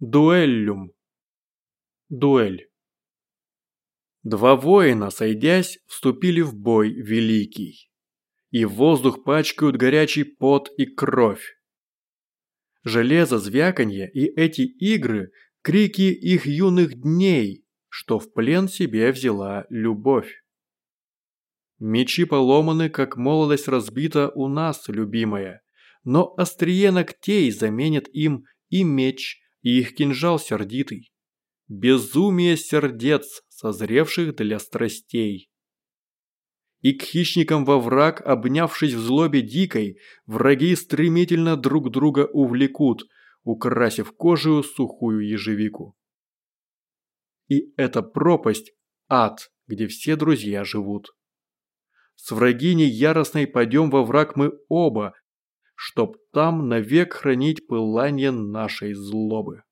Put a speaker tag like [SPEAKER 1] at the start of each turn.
[SPEAKER 1] Дуэллюм. Дуэль. Два воина, сойдясь, вступили в бой великий. И воздух пачкают горячий пот и кровь. Железо, звяканье и эти игры – крики их юных дней, что в плен себе взяла любовь. Мечи поломаны, как молодость разбита у нас, любимая, но острие ногтей заменит им и меч, и их кинжал сердитый. Безумие сердец, созревших для страстей. И к хищникам во враг, обнявшись в злобе дикой, враги стремительно друг друга увлекут, украсив кожу сухую ежевику. И эта пропасть – ад, где все друзья живут. С врагиней яростной пойдем во враг мы оба, чтоб там навек хранить пылание нашей злобы.